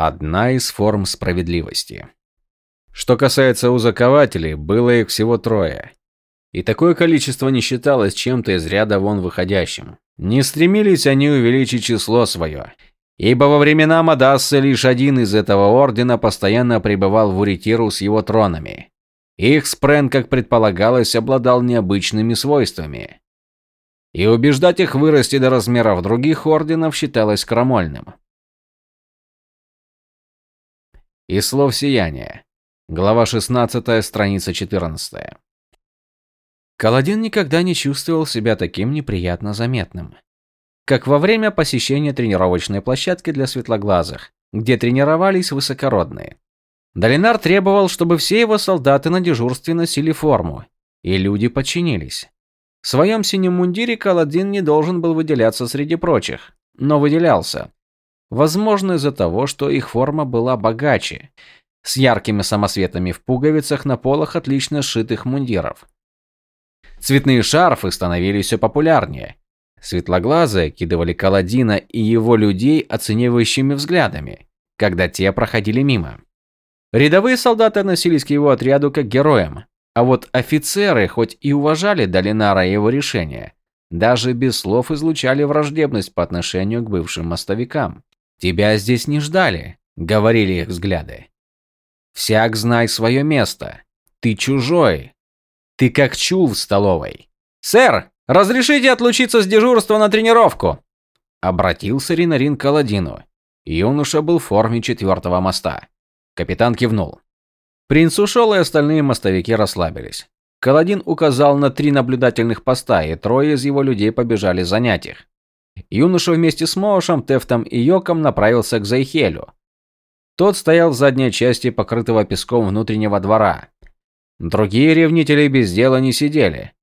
Одна из форм справедливости. Что касается узакователей, было их всего трое. И такое количество не считалось чем-то из ряда вон выходящим. Не стремились они увеличить число свое. Ибо во времена Мадассы лишь один из этого ордена постоянно пребывал в Уритиру с его тронами. Их спрен, как предполагалось, обладал необычными свойствами. И убеждать их вырасти до размеров других орденов считалось крамольным. Из слов сияния. Глава 16, страница 14. Каладин никогда не чувствовал себя таким неприятно заметным. Как во время посещения тренировочной площадки для светлоглазых, где тренировались высокородные. Долинар требовал, чтобы все его солдаты на дежурстве носили форму, и люди подчинились. В своем синем мундире Каладин не должен был выделяться среди прочих, но выделялся. Возможно, из-за того, что их форма была богаче, с яркими самосветами в пуговицах на полах отлично сшитых мундиров. Цветные шарфы становились все популярнее. Светлоглазые кидывали Каладина и его людей оценивающими взглядами, когда те проходили мимо. Рядовые солдаты относились к его отряду как героям, а вот офицеры, хоть и уважали Долинара и его решения, даже без слов излучали враждебность по отношению к бывшим мостовикам. «Тебя здесь не ждали», — говорили их взгляды. Всяк знай свое место. Ты чужой. Ты как чул в столовой. «Сэр, разрешите отлучиться с дежурства на тренировку?» Обратился Ринарин к Аладдину. Юноша был в форме четвертого моста. Капитан кивнул. Принц ушел, и остальные мостовики расслабились. Каладин указал на три наблюдательных поста, и трое из его людей побежали занять их. Юноша вместе с Моушем, Тефтом и Йоком направился к Зайхелю, тот стоял в задней части покрытого песком внутреннего двора. Другие ревнители без дела не сидели.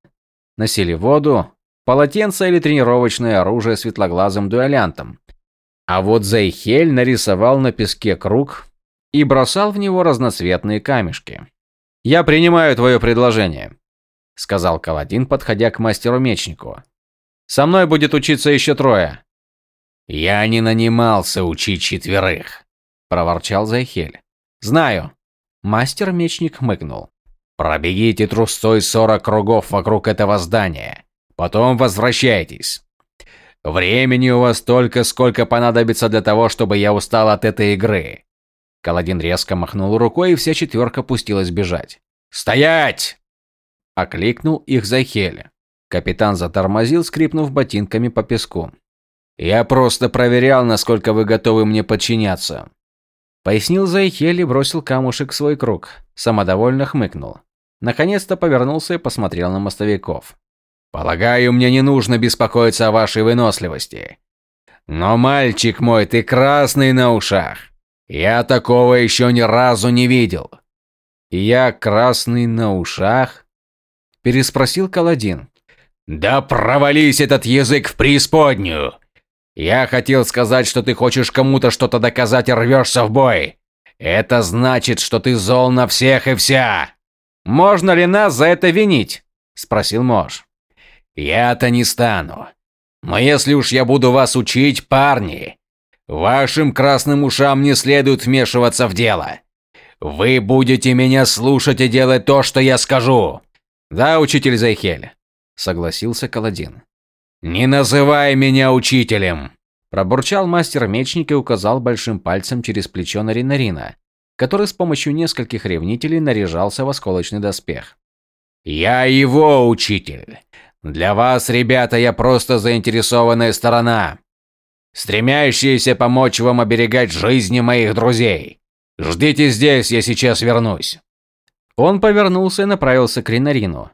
Носили воду, полотенце или тренировочное оружие светлоглазым дуэлянтам. А вот Зайхель нарисовал на песке круг и бросал в него разноцветные камешки. «Я принимаю твое предложение», — сказал Каладин, подходя к мастеру-мечнику. «Со мной будет учиться еще трое». «Я не нанимался учить четверых», – проворчал Зайхель. «Знаю». Мастер-мечник хмыкнул. «Пробегите трустой сорок кругов вокруг этого здания. Потом возвращайтесь. Времени у вас столько, сколько понадобится для того, чтобы я устал от этой игры». Каладин резко махнул рукой, и вся четверка пустилась бежать. «Стоять!» – окликнул их Зайхель. Капитан затормозил, скрипнув ботинками по песку. «Я просто проверял, насколько вы готовы мне подчиняться. Пояснил Зайхель и бросил камушек в свой круг. Самодовольно хмыкнул. Наконец-то повернулся и посмотрел на мостовиков. «Полагаю, мне не нужно беспокоиться о вашей выносливости. Но, мальчик мой, ты красный на ушах. Я такого еще ни разу не видел». «Я красный на ушах?» Переспросил Каладин. «Да провались этот язык в преисподнюю! Я хотел сказать, что ты хочешь кому-то что-то доказать и рвешься в бой. Это значит, что ты зол на всех и вся. Можно ли нас за это винить? спросил Мож. Я-то не стану. Но если уж я буду вас учить, парни, вашим красным ушам не следует вмешиваться в дело. Вы будете меня слушать и делать то, что я скажу. Да, учитель Зайхель, согласился Каладин. «Не называй меня учителем!» Пробурчал мастер-мечник и указал большим пальцем через плечо на Ринарина, который с помощью нескольких ревнителей наряжался в осколочный доспех. «Я его учитель. Для вас, ребята, я просто заинтересованная сторона, стремящаяся помочь вам оберегать жизни моих друзей. Ждите здесь, я сейчас вернусь». Он повернулся и направился к Ринарину,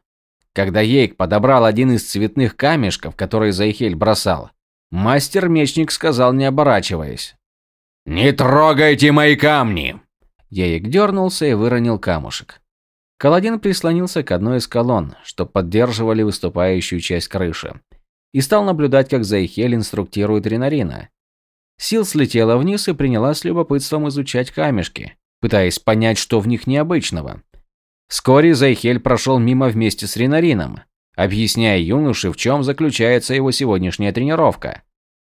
когда Ейк подобрал один из цветных камешков, который Зайхель бросал, мастер-мечник сказал, не оборачиваясь. «Не трогайте мои камни!» Ейк дернулся и выронил камушек. Каладин прислонился к одной из колонн, что поддерживали выступающую часть крыши, и стал наблюдать, как Зайхель инструктирует Ринарина. Сил слетела вниз и принялась с любопытством изучать камешки, пытаясь понять, что в них необычного. Вскоре Зайхель прошел мимо вместе с Ринарином, объясняя юноше, в чем заключается его сегодняшняя тренировка.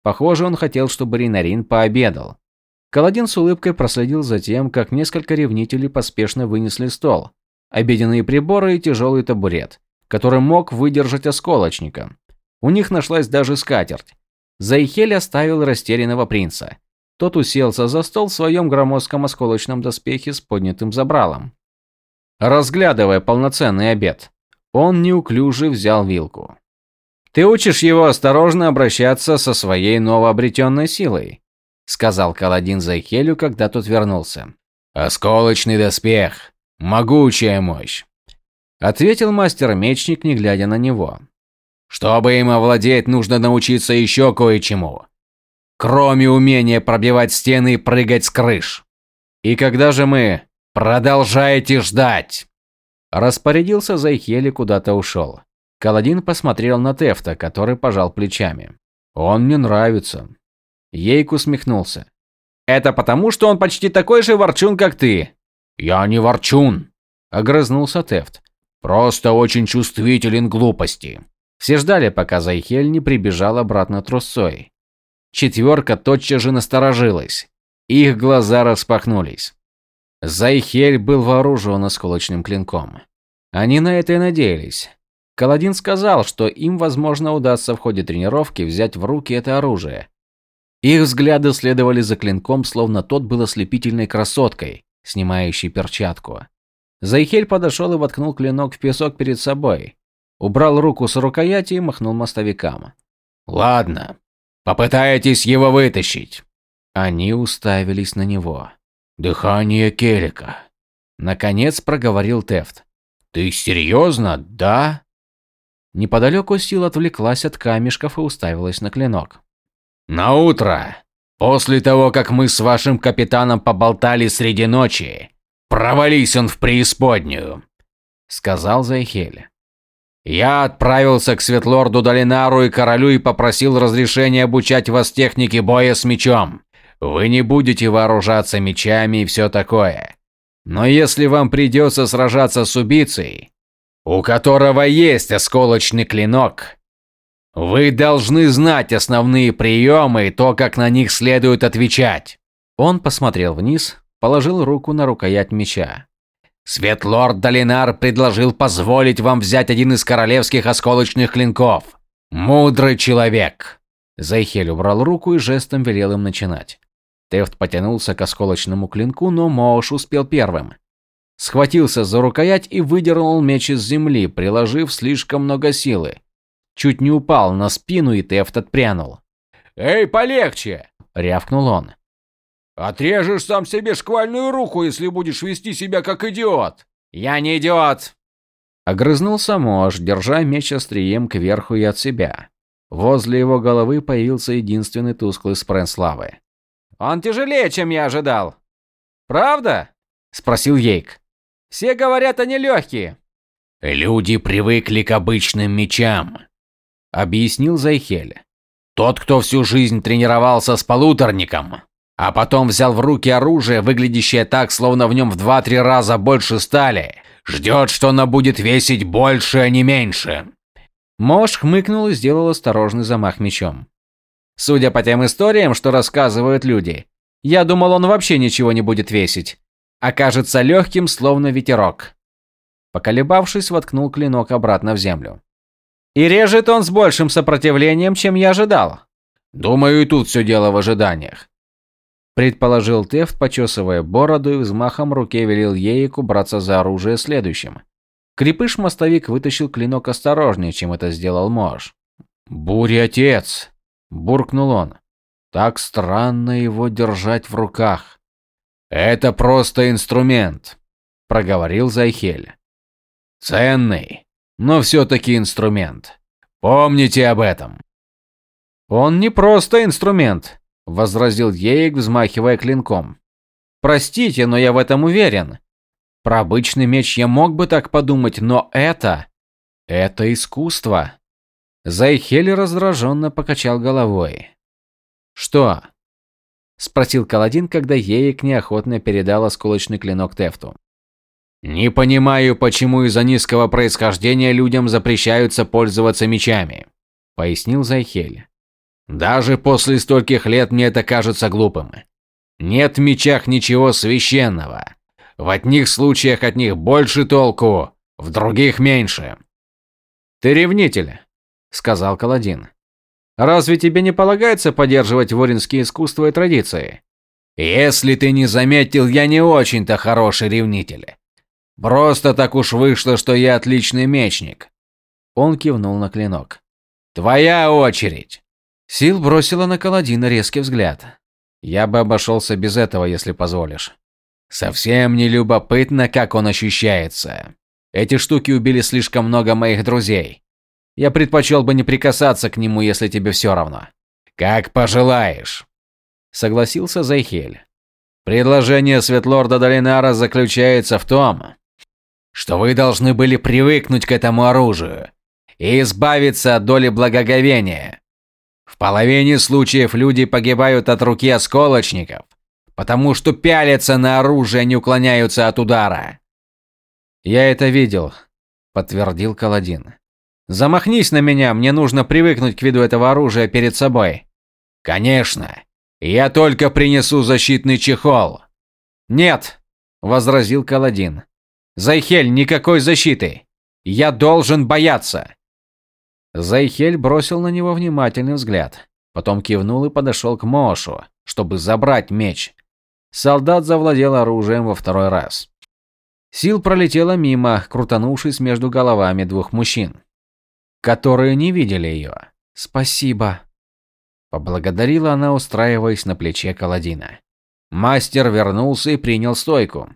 Похоже, он хотел, чтобы Ринарин пообедал. Каладин с улыбкой проследил за тем, как несколько ревнителей поспешно вынесли стол, обеденные приборы и тяжелый табурет, который мог выдержать осколочника. У них нашлась даже скатерть. Зайхель оставил растерянного принца. Тот уселся за стол в своем громоздком осколочном доспехе с поднятым забралом. Разглядывая полноценный обед, он неуклюже взял вилку. «Ты учишь его осторожно обращаться со своей новообретенной силой», сказал Каладин Зайхелю, когда тот вернулся. «Осколочный доспех. Могучая мощь», ответил мастер-мечник, не глядя на него. «Чтобы им овладеть, нужно научиться еще кое-чему. Кроме умения пробивать стены и прыгать с крыш. И когда же мы продолжаете ждать?» Распорядился Зайхели куда-то ушел. Каладин посмотрел на Тефта, который пожал плечами. «Он мне нравится». Ейк усмехнулся. «Это потому, что он почти такой же ворчун, как ты». «Я не ворчун», – огрызнулся Тефт. «Просто очень чувствителен к глупости». Все ждали, пока Зайхель не прибежал обратно трусцой. Четверка тотчас же насторожилась. Их глаза распахнулись. Зайхель был вооружен осколочным клинком. Они на это и надеялись. Каладин сказал, что им, возможно, удастся в ходе тренировки взять в руки это оружие. Их взгляды следовали за клинком, словно тот был ослепительной красоткой, снимающей перчатку. Зайхель подошел и воткнул клинок в песок перед собой. Убрал руку с рукояти и махнул мостовикам. «Ладно, попытаетесь его вытащить». Они уставились на него. «Дыхание Келика», — наконец проговорил Тефт. «Ты серьезно, да?» Неподалеку сила отвлеклась от камешков и уставилась на клинок. «На утро, после того, как мы с вашим капитаном поболтали среди ночи, провались он в преисподнюю», — сказал Зайхель. «Я отправился к Светлорду Долинару и королю и попросил разрешения обучать вас технике боя с мечом. Вы не будете вооружаться мечами и все такое. Но если вам придется сражаться с убийцей, у которого есть осколочный клинок, вы должны знать основные приемы и то, как на них следует отвечать. Он посмотрел вниз, положил руку на рукоять меча. Светлорд Долинар предложил позволить вам взять один из королевских осколочных клинков. Мудрый человек. Зайхель убрал руку и жестом велел им начинать. Тефт потянулся к осколочному клинку, но Моуш успел первым. Схватился за рукоять и выдернул меч из земли, приложив слишком много силы. Чуть не упал на спину, и Тефт отпрянул. «Эй, полегче!» – рявкнул он. «Отрежешь сам себе шквальную руку, если будешь вести себя как идиот!» «Я не идиот!» Огрызнулся Мош, держа меч острием кверху и от себя. Возле его головы появился единственный тусклый спрен славы. Он тяжелее, чем я ожидал. Правда? Спросил Ейк. Все говорят, они легкие. Люди привыкли к обычным мечам, объяснил Зайхель. Тот, кто всю жизнь тренировался с полуторником, а потом взял в руки оружие, выглядящее так, словно в нем в два-три раза больше стали, ждет, что оно будет весить больше, а не меньше. Мош хмыкнул и сделал осторожный замах мечом. Судя по тем историям, что рассказывают люди, я думал, он вообще ничего не будет весить. Окажется легким, словно ветерок. Поколебавшись, воткнул клинок обратно в землю. И режет он с большим сопротивлением, чем я ожидал. Думаю, и тут все дело в ожиданиях. Предположил Тефт, почесывая бороду и взмахом руки велел Ейку браться за оружие следующим. Крепыш-мостовик вытащил клинок осторожнее, чем это сделал Мож. «Буря-отец!» Буркнул он. Так странно его держать в руках. Это просто инструмент, проговорил Зайхель. Ценный, но все-таки инструмент. Помните об этом. Он не просто инструмент, возразил Ейк, взмахивая клинком. Простите, но я в этом уверен. Про обычный меч я мог бы так подумать, но это... Это искусство. Зайхель раздраженно покачал головой. «Что?» – спросил Каладин, когда Еек неохотно передал осколочный клинок Тефту. «Не понимаю, почему из-за низкого происхождения людям запрещаются пользоваться мечами», – пояснил Зайхель. «Даже после стольких лет мне это кажется глупым. Нет в мечах ничего священного. В одних случаях от них больше толку, в других меньше. Ты ревнитель, сказал Каладин. Разве тебе не полагается поддерживать воринские искусства и традиции? Если ты не заметил, я не очень-то хороший ревнитель. Просто так уж вышло, что я отличный мечник. Он кивнул на клинок. Твоя очередь. Сил бросила на Каладина резкий взгляд. Я бы обошелся без этого, если позволишь. Совсем не любопытно, как он ощущается. Эти штуки убили слишком много моих друзей. Я предпочел бы не прикасаться к нему, если тебе все равно. Как пожелаешь. Согласился Зайхель. Предложение Светлорда Долинара заключается в том, что вы должны были привыкнуть к этому оружию и избавиться от доли благоговения. В половине случаев люди погибают от руки осколочников, потому что пялятся на оружие, не уклоняются от удара. Я это видел, подтвердил Каладин. Замахнись на меня, мне нужно привыкнуть к виду этого оружия перед собой. Конечно. Я только принесу защитный чехол. Нет, возразил Каладин. Зайхель, никакой защиты. Я должен бояться. Зайхель бросил на него внимательный взгляд, потом кивнул и подошел к Мошу, чтобы забрать меч. Солдат завладел оружием во второй раз. Сил пролетела мимо, крутанувшись между головами двух мужчин которые не видели ее. «Спасибо», – поблагодарила она, устраиваясь на плече Каладина. Мастер вернулся и принял стойку.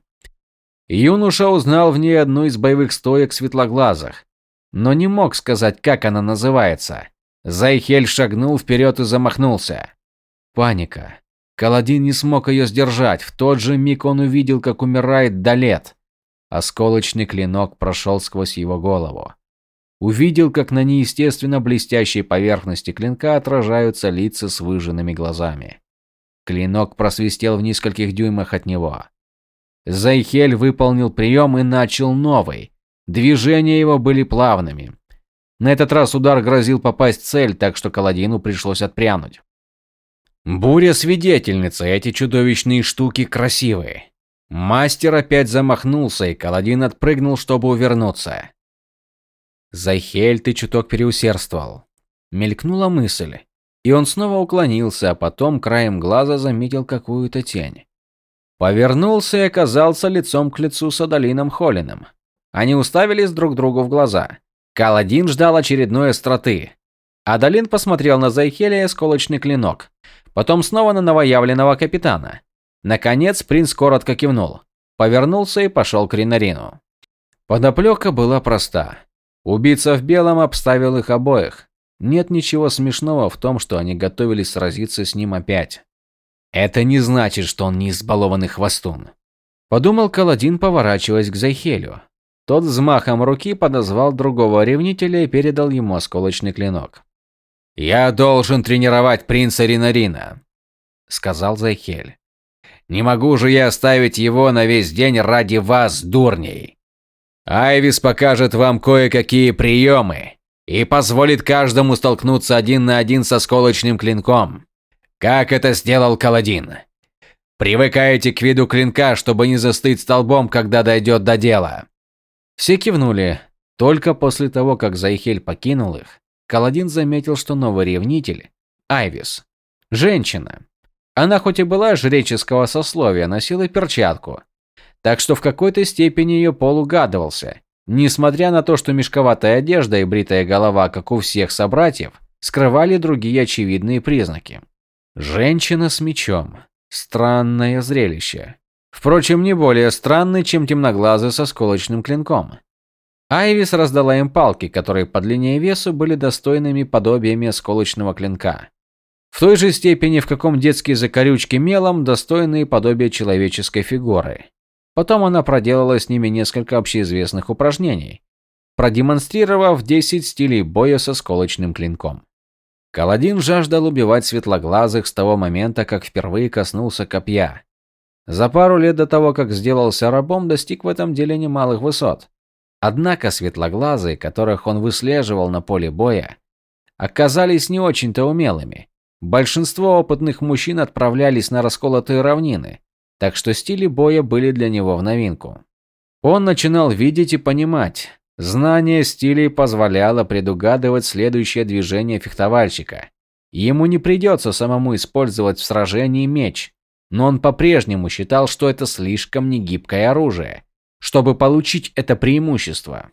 Юноша узнал в ней одну из боевых стоек светлоглазых, но не мог сказать, как она называется. Зайхель шагнул вперед и замахнулся. Паника. Каладин не смог ее сдержать. В тот же миг он увидел, как умирает Далет. Осколочный клинок прошел сквозь его голову увидел, как на неестественно блестящей поверхности клинка отражаются лица с выжженными глазами. Клинок просвистел в нескольких дюймах от него. Зайхель выполнил прием и начал новый. Движения его были плавными. На этот раз удар грозил попасть в цель, так что Каладину пришлось отпрянуть. Буря свидетельница, эти чудовищные штуки красивые. Мастер опять замахнулся, и Каладин отпрыгнул, чтобы увернуться. Зайхель, ты чуток переусердствовал. Мелькнула мысль, и он снова уклонился, а потом краем глаза заметил какую-то тень. Повернулся и оказался лицом к лицу с Адалином Холлином. Они уставились друг другу в глаза. Каладин ждал очередной остроты. Адалин посмотрел на Зайхеля и осколочный клинок. Потом снова на новоявленного капитана. Наконец принц коротко кивнул. Повернулся и пошел к Ринарину. Подоплека была проста. Убийца в белом обставил их обоих. Нет ничего смешного в том, что они готовились сразиться с ним опять. Это не значит, что он не избалованный хвостун. Подумал Каладин, поворачиваясь к Зайхелю. Тот взмахом руки подозвал другого ревнителя и передал ему осколочный клинок. «Я должен тренировать принца Ринарина», — сказал Зайхель. «Не могу же я оставить его на весь день ради вас, дурней. Айвис покажет вам кое-какие приемы и позволит каждому столкнуться один на один со сколочным клинком, как это сделал Каладин. Привыкайте к виду клинка, чтобы не застыть столбом, когда дойдет до дела. Все кивнули. Только после того, как Зайхель покинул их, Каладин заметил, что новый ревнитель – Айвис. Женщина. Она хоть и была жреческого сословия, носила перчатку, так что в какой-то степени ее пол угадывался. Несмотря на то, что мешковатая одежда и бритая голова, как у всех собратьев, скрывали другие очевидные признаки. Женщина с мечом. Странное зрелище. Впрочем, не более странный, чем темноглазый со сколочным клинком. Айвис раздала им палки, которые по длине и весу были достойными подобиями сколочного клинка. В той же степени, в каком детские закорючки мелом достойные подобия человеческой фигуры. Потом она проделала с ними несколько общеизвестных упражнений, продемонстрировав 10 стилей боя со сколочным клинком. Каладин жаждал убивать светлоглазых с того момента, как впервые коснулся копья. За пару лет до того, как сделался рабом, достиг в этом деле немалых высот. Однако светлоглазые, которых он выслеживал на поле боя, оказались не очень-то умелыми. Большинство опытных мужчин отправлялись на расколотые равнины, так что стили боя были для него в новинку. Он начинал видеть и понимать. Знание стилей позволяло предугадывать следующее движение фехтовальщика. Ему не придется самому использовать в сражении меч, но он по-прежнему считал, что это слишком негибкое оружие, чтобы получить это преимущество.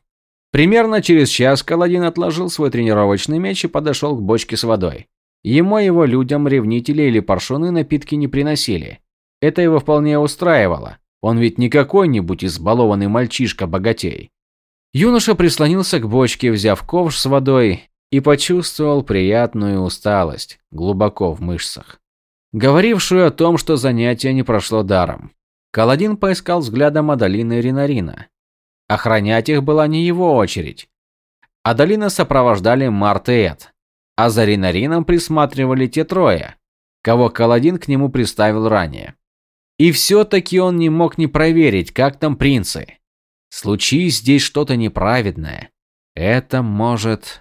Примерно через час Каладин отложил свой тренировочный меч и подошел к бочке с водой. Ему его людям ревнители или паршуны напитки не приносили. Это его вполне устраивало. Он ведь не какой-нибудь избалованный мальчишка-богатей. Юноша прислонился к бочке, взяв ковш с водой, и почувствовал приятную усталость глубоко в мышцах, говорившую о том, что занятие не прошло даром. Каладин поискал взглядом Адалины и Ринарина. Охранять их была не его очередь. Адалина сопровождали Март и Эд, а за Ринарином присматривали те трое, кого Каладин к нему приставил ранее. И все-таки он не мог не проверить, как там принцы. Случись здесь что-то неправедное. Это может...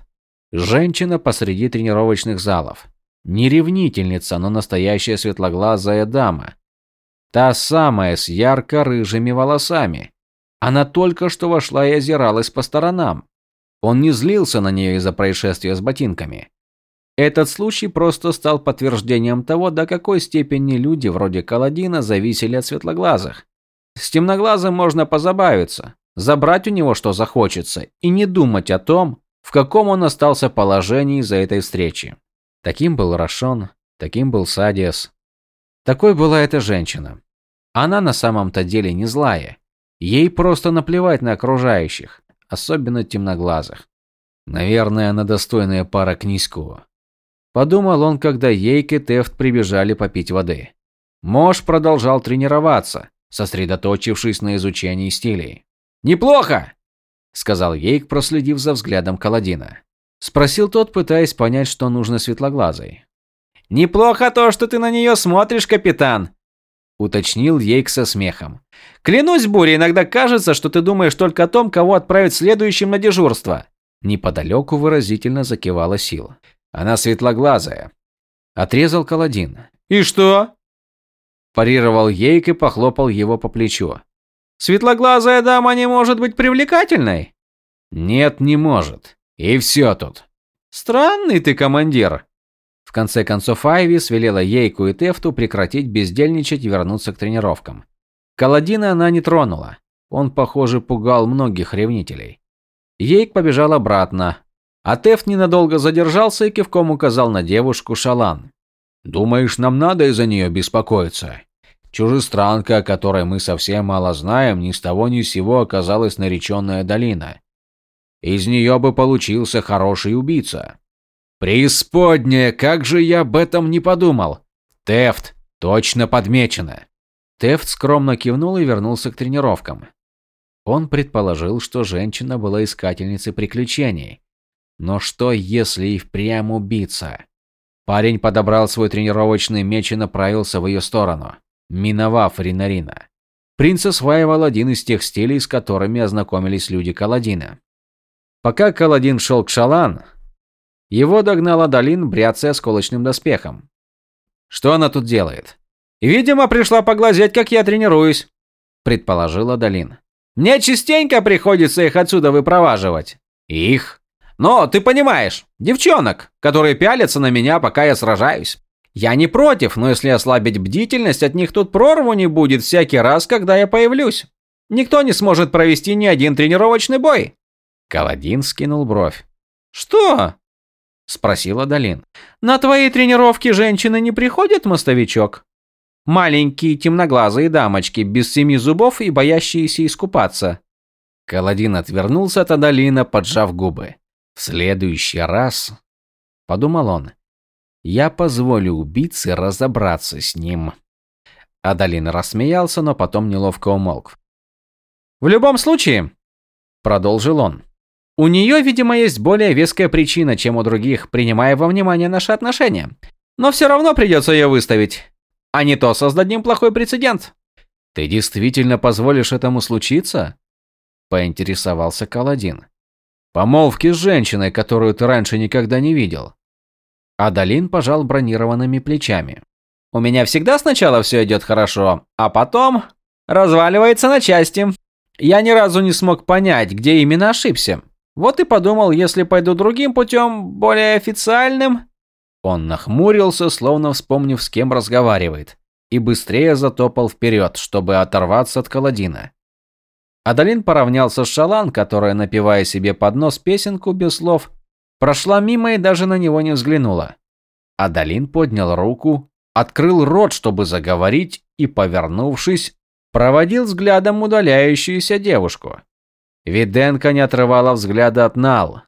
Женщина посреди тренировочных залов. Не ревнительница, но настоящая светлоглазая дама. Та самая с ярко-рыжими волосами. Она только что вошла и озиралась по сторонам. Он не злился на нее из-за происшествия с ботинками. Этот случай просто стал подтверждением того, до какой степени люди вроде Каладина зависели от светлоглазых. С темноглазым можно позабавиться, забрать у него что захочется и не думать о том, в каком он остался положении за этой встречи. Таким был Рашон, таким был Садиас. Такой была эта женщина. Она на самом-то деле не злая. Ей просто наплевать на окружающих, особенно темноглазых. Наверное, она достойная пара князьку. Подумал он, когда Ейк и Тефт прибежали попить воды. Мош продолжал тренироваться, сосредоточившись на изучении стилей. «Неплохо!» – сказал Ейк, проследив за взглядом Каладина. Спросил тот, пытаясь понять, что нужно светлоглазой. «Неплохо то, что ты на нее смотришь, капитан!» – уточнил Ейк со смехом. «Клянусь, Буря, иногда кажется, что ты думаешь только о том, кого отправить следующим на дежурство!» Неподалеку выразительно закивала Сил. «Она светлоглазая!» – отрезал Каладин. «И что?» – парировал Ейк и похлопал его по плечу. Светлоглазая дама не может быть привлекательной? Нет, не может. И все тут. Странный ты командир. В конце концов Айвис велела Ейку и Тефту прекратить бездельничать и вернуться к тренировкам. Каладина она не тронула. Он, похоже, пугал многих ревнителей. Ейк побежал обратно, а Тефт ненадолго задержался и кивком указал на девушку Шалан. «Думаешь, нам надо из-за нее беспокоиться?» Чужестранка, о которой мы совсем мало знаем, ни с того ни с сего оказалась нареченная долина. Из нее бы получился хороший убийца. Преисподняя, как же я об этом не подумал. Тефт, точно подмечено. Тефт скромно кивнул и вернулся к тренировкам. Он предположил, что женщина была искательницей приключений. Но что, если и впрямь убийца? Парень подобрал свой тренировочный меч и направился в ее сторону миновав Ринарина. Принц осваивал один из тех стилей, с которыми ознакомились люди Каладина. Пока Каладин шел к Шалан, его догнал Адалин, бряцая осколочным доспехом. «Что она тут делает?» «Видимо, пришла поглазеть, как я тренируюсь», – предположил Адалин. «Мне частенько приходится их отсюда выпроваживать». «Их?» «Но, ты понимаешь, девчонок, которые пялятся на меня, пока я сражаюсь. Я не против, но если ослабить бдительность, от них тут прорву не будет всякий раз, когда я появлюсь. Никто не сможет провести ни один тренировочный бой. Каладин скинул бровь. Что? спросила Далин. На твои тренировки женщины не приходят, мостовичок? Маленькие темноглазые дамочки без семи зубов и боящиеся искупаться. Каладин отвернулся от Адалина, поджав губы. В следующий раз, подумал он, я позволю убийце разобраться с ним. Адалин рассмеялся, но потом неловко умолк. В любом случае, продолжил он. У нее, видимо, есть более веская причина, чем у других, принимая во внимание наши отношения. Но все равно придется ее выставить. А не то создадим плохой прецедент. Ты действительно позволишь этому случиться? Поинтересовался Каладин. Помолвки с женщиной, которую ты раньше никогда не видел. Адалин пожал бронированными плечами. «У меня всегда сначала все идет хорошо, а потом разваливается на части. Я ни разу не смог понять, где именно ошибся. Вот и подумал, если пойду другим путем, более официальным...» Он нахмурился, словно вспомнив, с кем разговаривает, и быстрее затопал вперед, чтобы оторваться от Каладина. Адалин поравнялся с Шалан, которая, напевая себе под нос песенку без слов, прошла мимо и даже на него не взглянула. Адалин поднял руку, открыл рот, чтобы заговорить, и, повернувшись, проводил взглядом удаляющуюся девушку. Виденко не отрывала взгляда от Нал,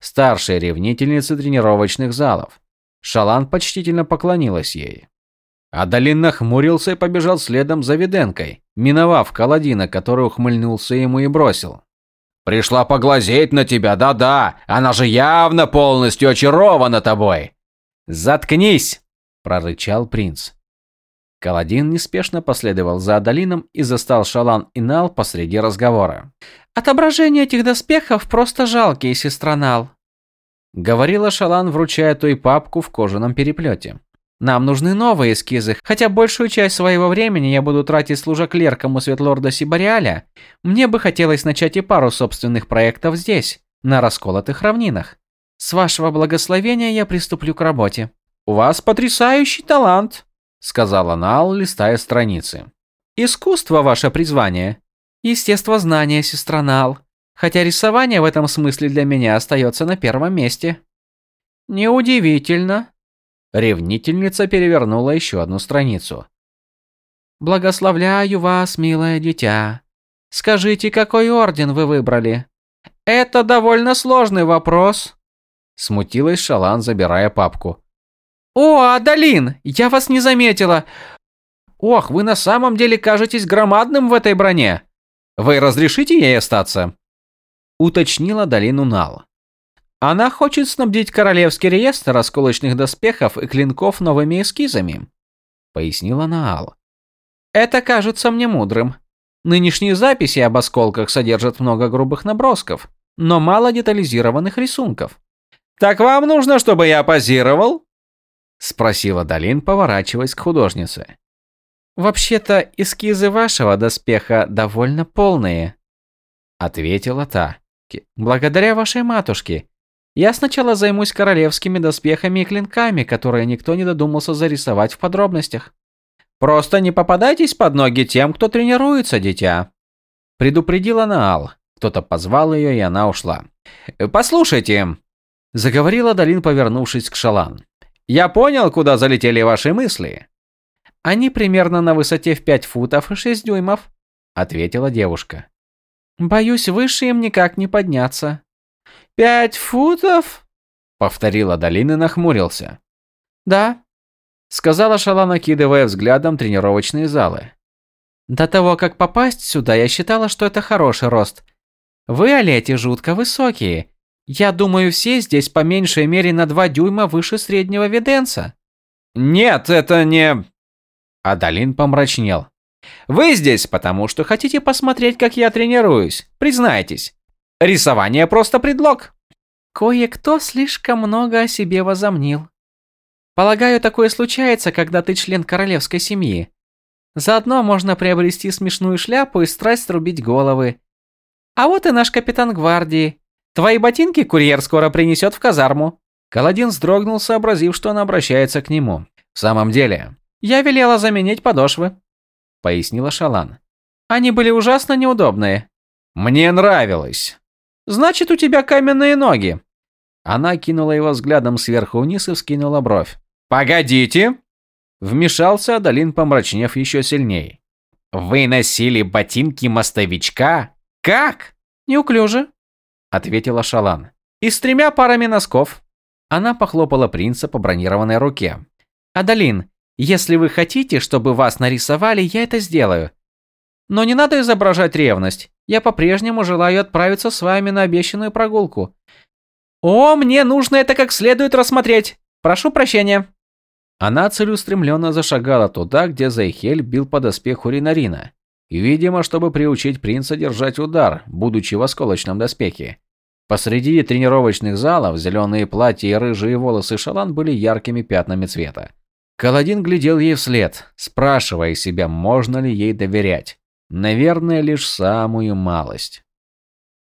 старшей ревнительницы тренировочных залов. Шалан почтительно поклонилась ей. Адалин нахмурился и побежал следом за Виденкой, миновав Каладина, который ухмыльнулся ему и бросил. «Пришла поглазеть на тебя, да-да, она же явно полностью очарована тобой!» «Заткнись!» – прорычал принц. Каладин неспешно последовал за Адалином и застал Шалан и Нал посреди разговора. «Отображение этих доспехов просто жалкие, сестра Нал», – говорила Шалан, вручая той папку в кожаном переплете. «Нам нужны новые эскизы, хотя большую часть своего времени я буду тратить служа клерком у Светлорда Сибариаля. Мне бы хотелось начать и пару собственных проектов здесь, на расколотых равнинах. С вашего благословения я приступлю к работе». «У вас потрясающий талант», – сказала Нал, листая страницы. «Искусство – ваше призвание. Естествознание, сестра Нал. Хотя рисование в этом смысле для меня остается на первом месте». «Неудивительно». Ревнительница перевернула еще одну страницу. «Благословляю вас, милое дитя. Скажите, какой орден вы выбрали?» «Это довольно сложный вопрос», – смутилась Шалан, забирая папку. «О, Адалин, я вас не заметила. Ох, вы на самом деле кажетесь громадным в этой броне. Вы разрешите ей остаться?» Уточнила Адалин Нал. Она хочет снабдить королевский реестр осколочных доспехов и клинков новыми эскизами, пояснила Наал. Это кажется мне мудрым. Нынешние записи об осколках содержат много грубых набросков, но мало детализированных рисунков. Так вам нужно, чтобы я позировал? спросила Далин, поворачиваясь к художнице. Вообще-то эскизы вашего доспеха довольно полные, ответила та. Благодаря вашей матушке. Я сначала займусь королевскими доспехами и клинками, которые никто не додумался зарисовать в подробностях. Просто не попадайтесь под ноги тем, кто тренируется, дитя. Предупредила Наал. Кто-то позвал ее, и она ушла. «Послушайте», – заговорила Далин, повернувшись к Шалан. Я понял, куда залетели ваши мысли. Они примерно на высоте в 5 футов и 6 дюймов, ответила девушка. Боюсь, выше им никак не подняться. Пять футов? повторила Долин и нахмурился. Да, сказала Шала, накидывая взглядом тренировочные залы. До того, как попасть сюда, я считала, что это хороший рост. Вы, Олети, жутко высокие, я думаю, все здесь по меньшей мере на два дюйма выше среднего виденса. Нет, это не... Адалин помрачнел. Вы здесь, потому что хотите посмотреть, как я тренируюсь. Признайтесь. Рисование просто предлог. Кое-кто слишком много о себе возомнил. Полагаю, такое случается, когда ты член королевской семьи. Заодно можно приобрести смешную шляпу и страсть рубить головы. А вот и наш капитан гвардии. Твои ботинки курьер скоро принесет в казарму». Каладин вздрогнул, сообразив, что он обращается к нему. «В самом деле, я велела заменить подошвы», — пояснила Шалан. «Они были ужасно неудобные». «Мне нравилось». «Значит, у тебя каменные ноги». Она кинула его взглядом сверху вниз и вскинула бровь. «Погодите!» Вмешался Адалин, помрачнев еще сильнее. «Вы носили ботинки мостовичка? Как?» «Неуклюже», ответила Шалан. И с тремя парами носков. Она похлопала принца по бронированной руке. Адалин, если вы хотите, чтобы вас нарисовали, я это сделаю. Но не надо изображать ревность. Я по-прежнему желаю отправиться с вами на обещанную прогулку. О, мне нужно это как следует рассмотреть. Прошу прощения. Она целеустремленно зашагала туда, где Зайхель бил по доспеху Ринарина. И, видимо, чтобы приучить принца держать удар, будучи в осколочном доспехе. Посреди тренировочных залов зеленые платья и рыжие волосы Шалан были яркими пятнами цвета. Каладин глядел ей вслед, спрашивая себя, можно ли ей доверять. Наверное, лишь самую малость.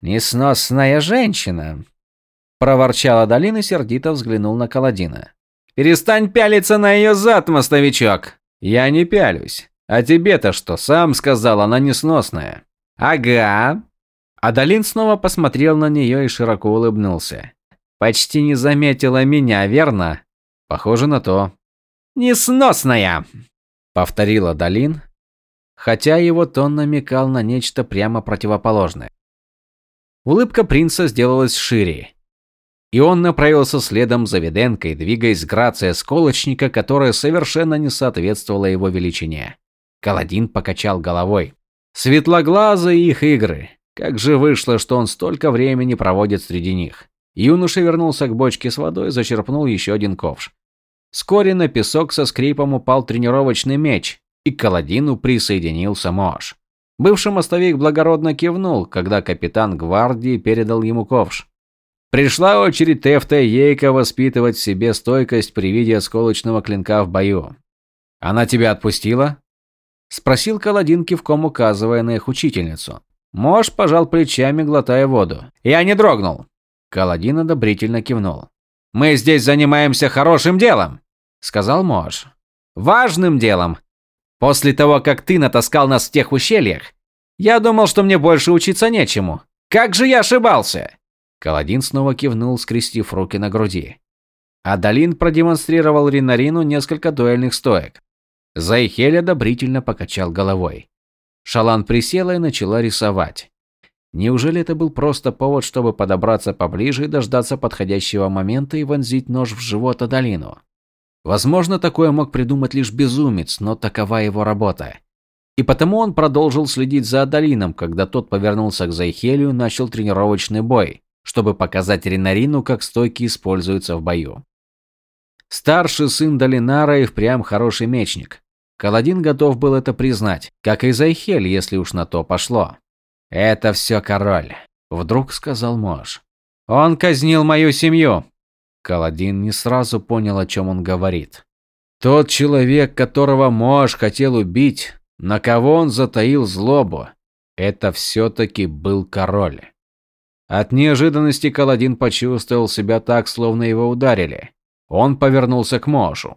«Несносная женщина!» – проворчала Долин и сердито взглянул на Каладина. «Перестань пялиться на ее зад, мостовичок!» «Я не пялюсь. А тебе-то что, сам сказал, она несносная?» «Ага». Адалин снова посмотрел на нее и широко улыбнулся. «Почти не заметила меня, верно?» «Похоже на то». «Несносная!» – повторила Далин, хотя его тон намекал на нечто прямо противоположное. Улыбка принца сделалась шире, и он направился следом за Виденкой, двигаясь с грацией сколочника, которая совершенно не соответствовала его величине. Каладин покачал головой. Светлоглазые их игры. Как же вышло, что он столько времени проводит среди них. Юноша вернулся к бочке с водой и зачерпнул еще один ковш. Вскоре на песок со скрипом упал тренировочный меч, и к Каладину присоединился Мош. Бывший мостовик благородно кивнул, когда капитан гвардии передал ему ковш. Пришла очередь Тефта Ейка воспитывать в себе стойкость при виде осколочного клинка в бою. «Она тебя отпустила?» – спросил Каладин кивком, указывая на их учительницу. Мош пожал плечами, глотая воду. «Я не дрогнул!» Каладин одобрительно кивнул. «Мы здесь занимаемся хорошим делом!» – сказал Мош. «Важным делом! После того, как ты натаскал нас в тех ущельях, я думал, что мне больше учиться нечему. Как же я ошибался!» Каладин снова кивнул, скрестив руки на груди. Адалин продемонстрировал Ринарину несколько дуэльных стоек. Зайхель одобрительно покачал головой. Шалан присела и начала рисовать. Неужели это был просто повод, чтобы подобраться поближе и дождаться подходящего момента и вонзить нож в живот Адалину? Возможно, такое мог придумать лишь безумец, но такова его работа. И потому он продолжил следить за Адалином, когда тот повернулся к Зайхелю и начал тренировочный бой чтобы показать Ринарину, как стойки используются в бою. Старший сын Долинара и впрямь хороший мечник. Каладин готов был это признать, как и Зайхель, если уж на то пошло. «Это все король», – вдруг сказал Мош. «Он казнил мою семью». Каладин не сразу понял, о чем он говорит. Тот человек, которого Мош хотел убить, на кого он затаил злобу, это все-таки был король. От неожиданности Каладин почувствовал себя так, словно его ударили. Он повернулся к Мошу.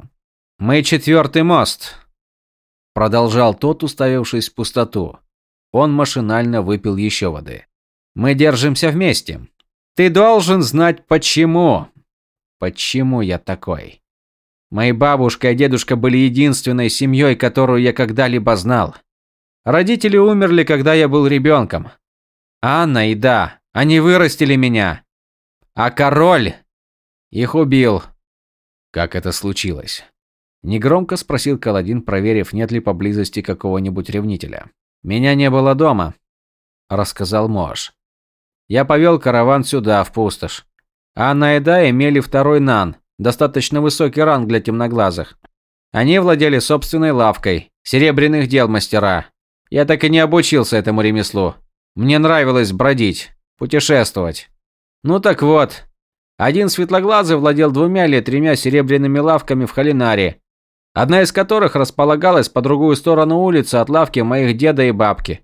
«Мы четвертый мост», – продолжал тот, уставившись в пустоту. Он машинально выпил еще воды. «Мы держимся вместе. Ты должен знать, почему. Почему я такой. Мои бабушка и дедушка были единственной семьей, которую я когда-либо знал. Родители умерли, когда я был ребенком. Анна и да, они вырастили меня. А король их убил. Как это случилось? Негромко спросил Каладин, проверив, нет ли поблизости какого-нибудь ревнителя. Меня не было дома, рассказал Мош. Я повел караван сюда, в пустошь. Анна и Да имели второй нан, достаточно высокий ранг для темноглазых. Они владели собственной лавкой, серебряных дел мастера. Я так и не обучился этому ремеслу. Мне нравилось бродить путешествовать. Ну так вот, один светлоглазый владел двумя или тремя серебряными лавками в Халинаре, одна из которых располагалась по другую сторону улицы от лавки моих деда и бабки.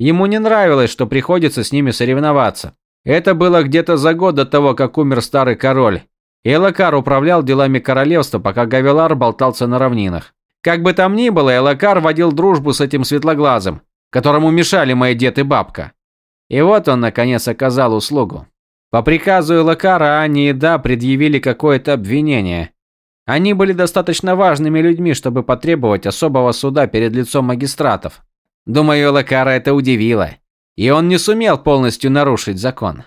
Ему не нравилось, что приходится с ними соревноваться. Это было где-то за год до того, как умер старый король. Элакар управлял делами королевства, пока Гавелар болтался на равнинах. Как бы там ни было, Элакар водил дружбу с этим светлоглазым, которому мешали мои дед и бабка. И вот он, наконец, оказал услугу. По приказу Элакара Анни и Да предъявили какое-то обвинение. Они были достаточно важными людьми, чтобы потребовать особого суда перед лицом магистратов. Думаю, Элакара это удивило. И он не сумел полностью нарушить закон.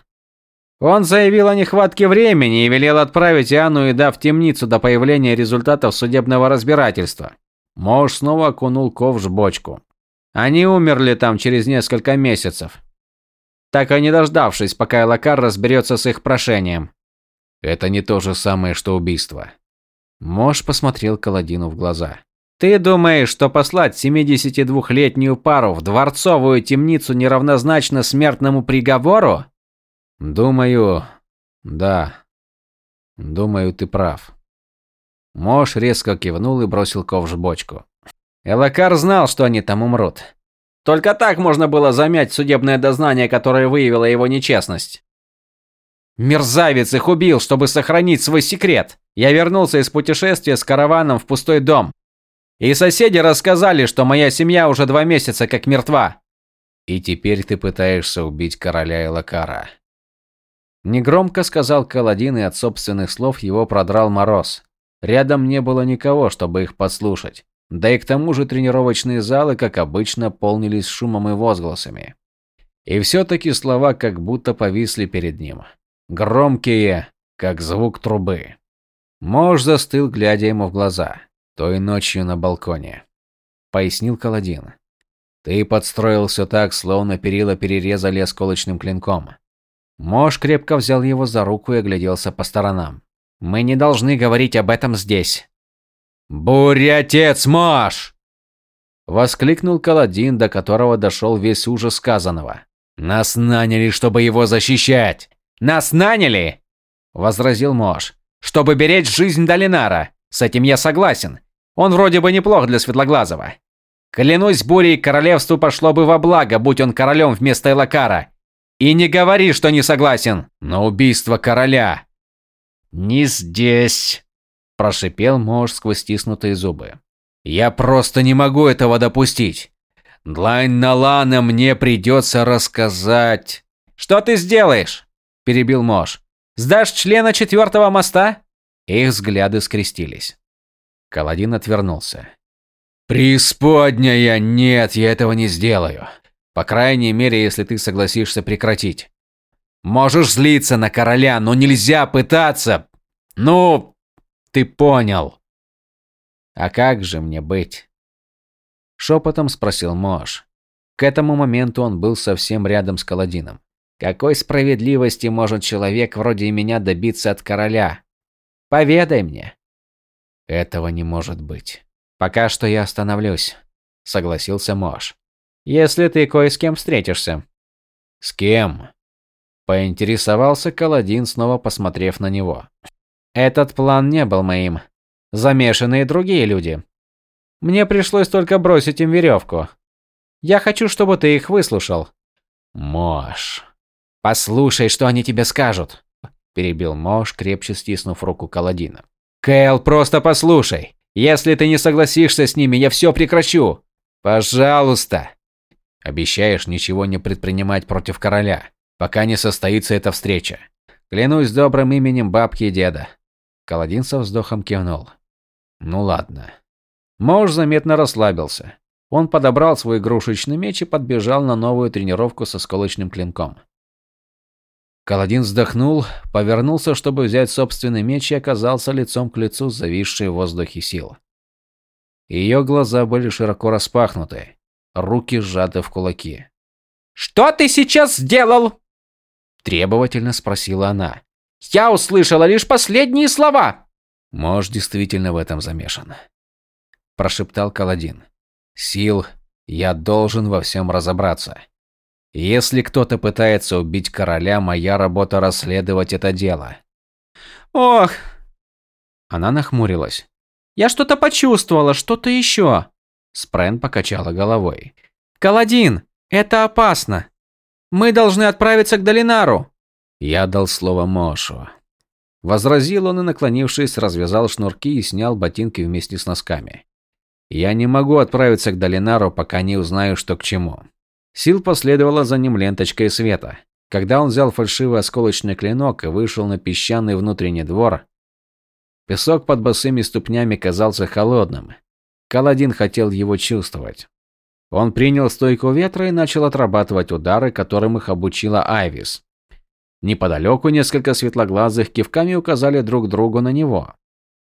Он заявил о нехватке времени и велел отправить Анну и Да в темницу до появления результатов судебного разбирательства. Мош снова окунул ковш в бочку. Они умерли там через несколько месяцев так и не дождавшись, пока Элакар разберется с их прошением. Это не то же самое, что убийство. Мош посмотрел Каладину в глаза. Ты думаешь, что послать 72-летнюю пару в дворцовую темницу неравнозначно смертному приговору? Думаю, да. Думаю, ты прав. Мош резко кивнул и бросил ковш бочку. Элакар знал, что они там умрут. Только так можно было замять судебное дознание, которое выявило его нечестность. Мерзавец их убил, чтобы сохранить свой секрет. Я вернулся из путешествия с караваном в пустой дом. И соседи рассказали, что моя семья уже два месяца как мертва. И теперь ты пытаешься убить короля Элакара. Негромко сказал Каладин, и от собственных слов его продрал мороз. Рядом не было никого, чтобы их послушать. Да и к тому же тренировочные залы, как обычно, полнились шумом и возгласами. И все-таки слова как будто повисли перед ним. Громкие, как звук трубы. Мож застыл, глядя ему в глаза. Той ночью на балконе. Пояснил Каладин. Ты подстроил все так, словно перила перерезали осколочным клинком. Мож крепко взял его за руку и огляделся по сторонам. Мы не должны говорить об этом здесь. «Буря, отец Мош!» Воскликнул Каладин, до которого дошел весь ужас сказанного. «Нас наняли, чтобы его защищать!» «Нас наняли!» Возразил Мош. «Чтобы беречь жизнь Долинара. С этим я согласен. Он вроде бы неплох для Светлоглазого. Клянусь бурей, королевству пошло бы во благо, будь он королем вместо Элакара. И не говори, что не согласен на убийство короля. Не здесь, прошипел Мош сквозь стиснутые зубы. Я просто не могу этого допустить. Длань Налана мне придется рассказать. Что ты сделаешь? перебил Мош. Сдашь члена четвертого моста? Их взгляды скрестились. Каладин отвернулся. «Преисподняя! Нет, я этого не сделаю. По крайней мере, если ты согласишься прекратить. Можешь злиться на короля, но нельзя пытаться. Ну, ты понял. А как же мне быть? Шепотом спросил Мош. К этому моменту он был совсем рядом с Каладином. Какой справедливости может человек вроде меня добиться от короля? Поведай мне. Этого не может быть. Пока что я остановлюсь, согласился Мош. Если ты кое с кем встретишься. С кем? Поинтересовался Каладин, снова посмотрев на него. Этот план не был моим. Замешаны и другие люди. Мне пришлось только бросить им веревку. Я хочу, чтобы ты их выслушал. Мош. Послушай, что они тебе скажут. Перебил Мош, крепче стиснув руку Каладина. Кэл, просто послушай. Если ты не согласишься с ними, я все прекращу. Пожалуйста. Обещаешь ничего не предпринимать против короля, пока не состоится эта встреча. Клянусь добрым именем бабки и деда. Каладин со вздохом кивнул. Ну ладно. Мож заметно расслабился. Он подобрал свой игрушечный меч и подбежал на новую тренировку со сколочным клинком. Каладин вздохнул, повернулся, чтобы взять собственный меч и оказался лицом к лицу с зависшей в воздухе сил. Ее глаза были широко распахнуты руки сжаты в кулаки. «Что ты сейчас сделал?» Требовательно спросила она. «Я услышала лишь последние слова!» «Мож действительно в этом замешан», – прошептал Каладин. «Сил, я должен во всем разобраться. Если кто-то пытается убить короля, моя работа расследовать это дело». «Ох!» Она нахмурилась. «Я что-то почувствовала, что-то еще. Спрен покачала головой. «Каладин, это опасно. Мы должны отправиться к Долинару». Я дал слово Мошу. Возразил он и, наклонившись, развязал шнурки и снял ботинки вместе с носками. «Я не могу отправиться к Долинару, пока не узнаю, что к чему». Сил последовала за ним ленточкой света. Когда он взял фальшивый осколочный клинок и вышел на песчаный внутренний двор, песок под босыми ступнями казался холодным, Каладин хотел его чувствовать. Он принял стойку ветра и начал отрабатывать удары, которым их обучила Айвис. Неподалеку несколько светлоглазых кивками указали друг другу на него.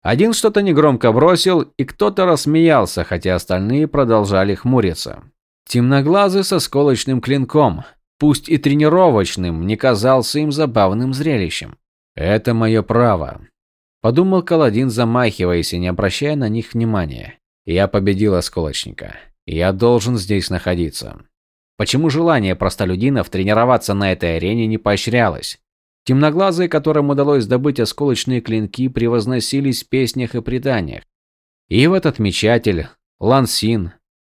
Один что-то негромко бросил, и кто-то рассмеялся, хотя остальные продолжали хмуриться. Темноглазый со сколочным клинком, пусть и тренировочным, не казался им забавным зрелищем. «Это мое право», – подумал Каладин, замахиваясь и не обращая на них внимания. Я победил осколочника. Я должен здесь находиться. Почему желание простолюдинов тренироваться на этой арене не поощрялось? Темноглазые, которым удалось добыть осколочные клинки, превозносились в песнях и преданиях. И в этот мечатель, Лансин,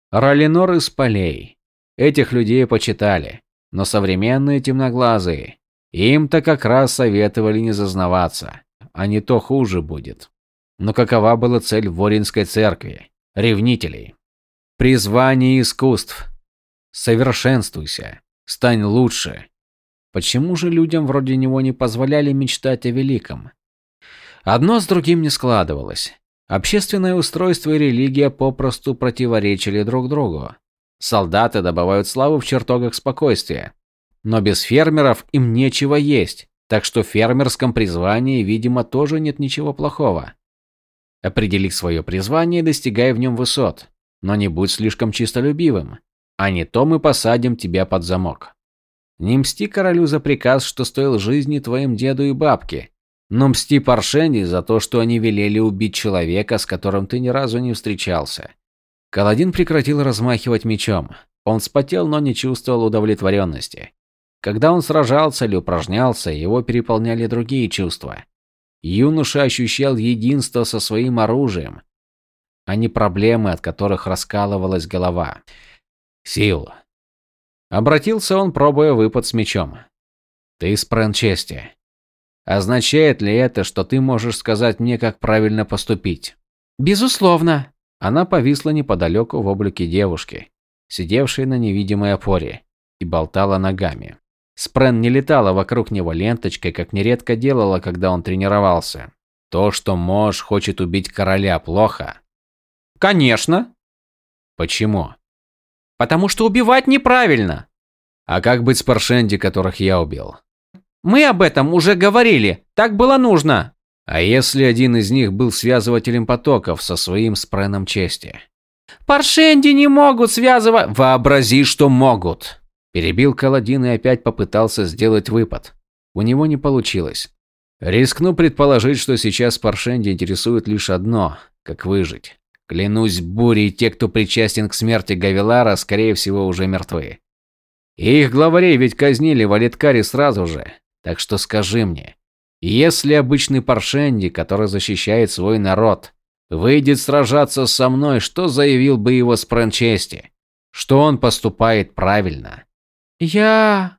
Ралинор из полей. Этих людей почитали, но современные темноглазые, им-то как раз советовали не зазнаваться, а не то хуже будет. Но какова была цель Воринской церкви, ревнителей? Призвание искусств. Совершенствуйся, стань лучше. Почему же людям вроде него не позволяли мечтать о великом? Одно с другим не складывалось. Общественное устройство и религия попросту противоречили друг другу. Солдаты добывают славу в чертогах спокойствия. Но без фермеров им нечего есть, так что в фермерском призвании, видимо, тоже нет ничего плохого. Определи свое призвание и достигай в нем высот, но не будь слишком чистолюбивым, а не то мы посадим тебя под замок. Не мсти королю за приказ, что стоил жизни твоим деду и бабке, но мсти Паршенди за то, что они велели убить человека, с которым ты ни разу не встречался. Каладин прекратил размахивать мечом. Он вспотел, но не чувствовал удовлетворенности. Когда он сражался или упражнялся, его переполняли другие чувства. Юноша ощущал единство со своим оружием, а не проблемы, от которых раскалывалась голова. Сил. Обратился он, пробуя выпад с мечом. Ты из Пренчести. Означает ли это, что ты можешь сказать мне, как правильно поступить? Безусловно. Она повисла неподалеку в облике девушки, сидевшей на невидимой опоре, и болтала ногами. Спрен не летала вокруг него ленточкой, как нередко делала, когда он тренировался. То, что Мож хочет убить короля, плохо. Конечно. Почему? Потому что убивать неправильно. А как быть с Паршенди, которых я убил? Мы об этом уже говорили. Так было нужно. А если один из них был связывателем потоков со своим спреном чести? Паршенди не могут связывать... Вообрази, что могут. Перебил Каладин и опять попытался сделать выпад. У него не получилось. Рискну предположить, что сейчас Паршенди интересует лишь одно – как выжить. Клянусь бурей, те, кто причастен к смерти Гавилара, скорее всего, уже мертвы. И их главарей ведь казнили в Алиткаре сразу же. Так что скажи мне, если обычный Паршенди, который защищает свой народ, выйдет сражаться со мной, что заявил бы его Спранчести? Что он поступает правильно? Я...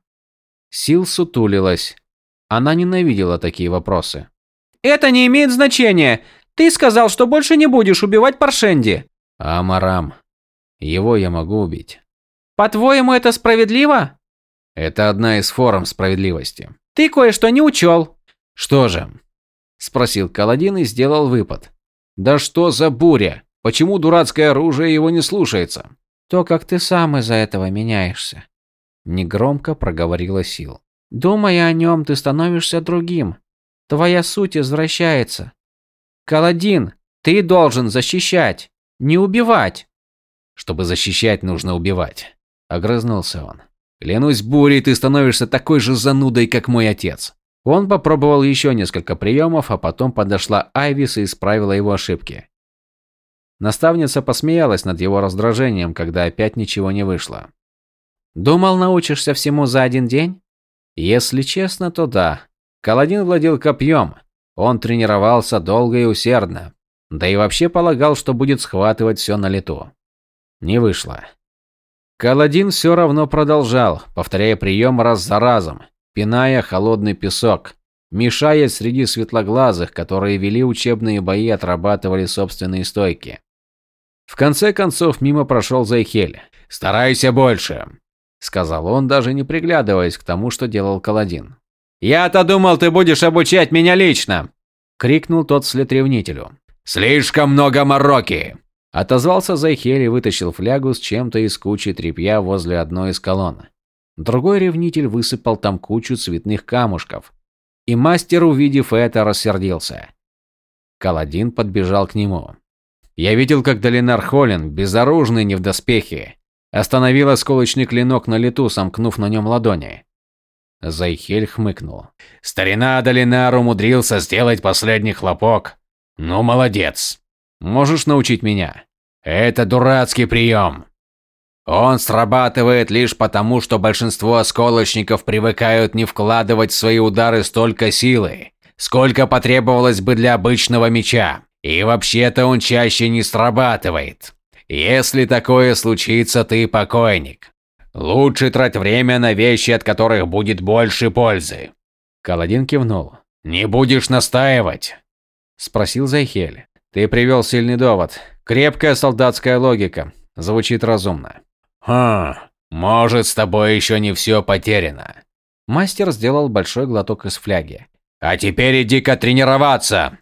Сил сутулилась. Она ненавидела такие вопросы. Это не имеет значения. Ты сказал, что больше не будешь убивать Паршенди. Амарам. Его я могу убить. По-твоему, это справедливо? Это одна из форм справедливости. Ты кое-что не учел. «Что же?» – спросил Каладин и сделал выпад. «Да что за буря? Почему дурацкое оружие его не слушается?» «То, как ты сам из-за этого меняешься», – негромко проговорила Сил. «Думая о нем, ты становишься другим. Твоя суть извращается. Каладин, ты должен защищать, не убивать». «Чтобы защищать, нужно убивать», – огрызнулся он. «Клянусь бурей, ты становишься такой же занудой, как мой отец». Он попробовал еще несколько приемов, а потом подошла Айвис и исправила его ошибки. Наставница посмеялась над его раздражением, когда опять ничего не вышло. «Думал, научишься всему за один день?» Если честно, то да. Каладин владел копьем. Он тренировался долго и усердно. Да и вообще полагал, что будет схватывать все на лету. Не вышло. Каладин все равно продолжал, повторяя прием раз за разом, пиная холодный песок, мешая среди светлоглазых, которые вели учебные бои и отрабатывали собственные стойки. В конце концов мимо прошел Зайхель. «Старайся больше», – сказал он, даже не приглядываясь к тому, что делал Каладин. «Я-то думал, ты будешь обучать меня лично!» – крикнул тот вслед ревнителю. «Слишком много мороки!» Отозвался Зайхель и вытащил флягу с чем-то из кучи тряпья возле одной из колонн. Другой ревнитель высыпал там кучу цветных камушков. И мастер, увидев это, рассердился. Каладин подбежал к нему. Я видел, как Долинар Холлин, безоружный не в доспехе, остановил осколочный клинок на лету, сомкнув на нем ладони. Зайхель хмыкнул. «Старина Долинар умудрился сделать последний хлопок. Ну, молодец. Можешь научить меня?» «Это дурацкий прием. Он срабатывает лишь потому, что большинство осколочников привыкают не вкладывать в свои удары столько силы, сколько потребовалось бы для обычного меча. И вообще-то он чаще не срабатывает. Если такое случится, ты покойник. Лучше трать время на вещи, от которых будет больше пользы. Каладин кивнул. Не будешь настаивать? Спросил Зайхель. Ты привел сильный довод. Крепкая солдатская логика. Звучит разумно. Хм, может, с тобой еще не все потеряно. Мастер сделал большой глоток из фляги. А теперь иди-ка тренироваться.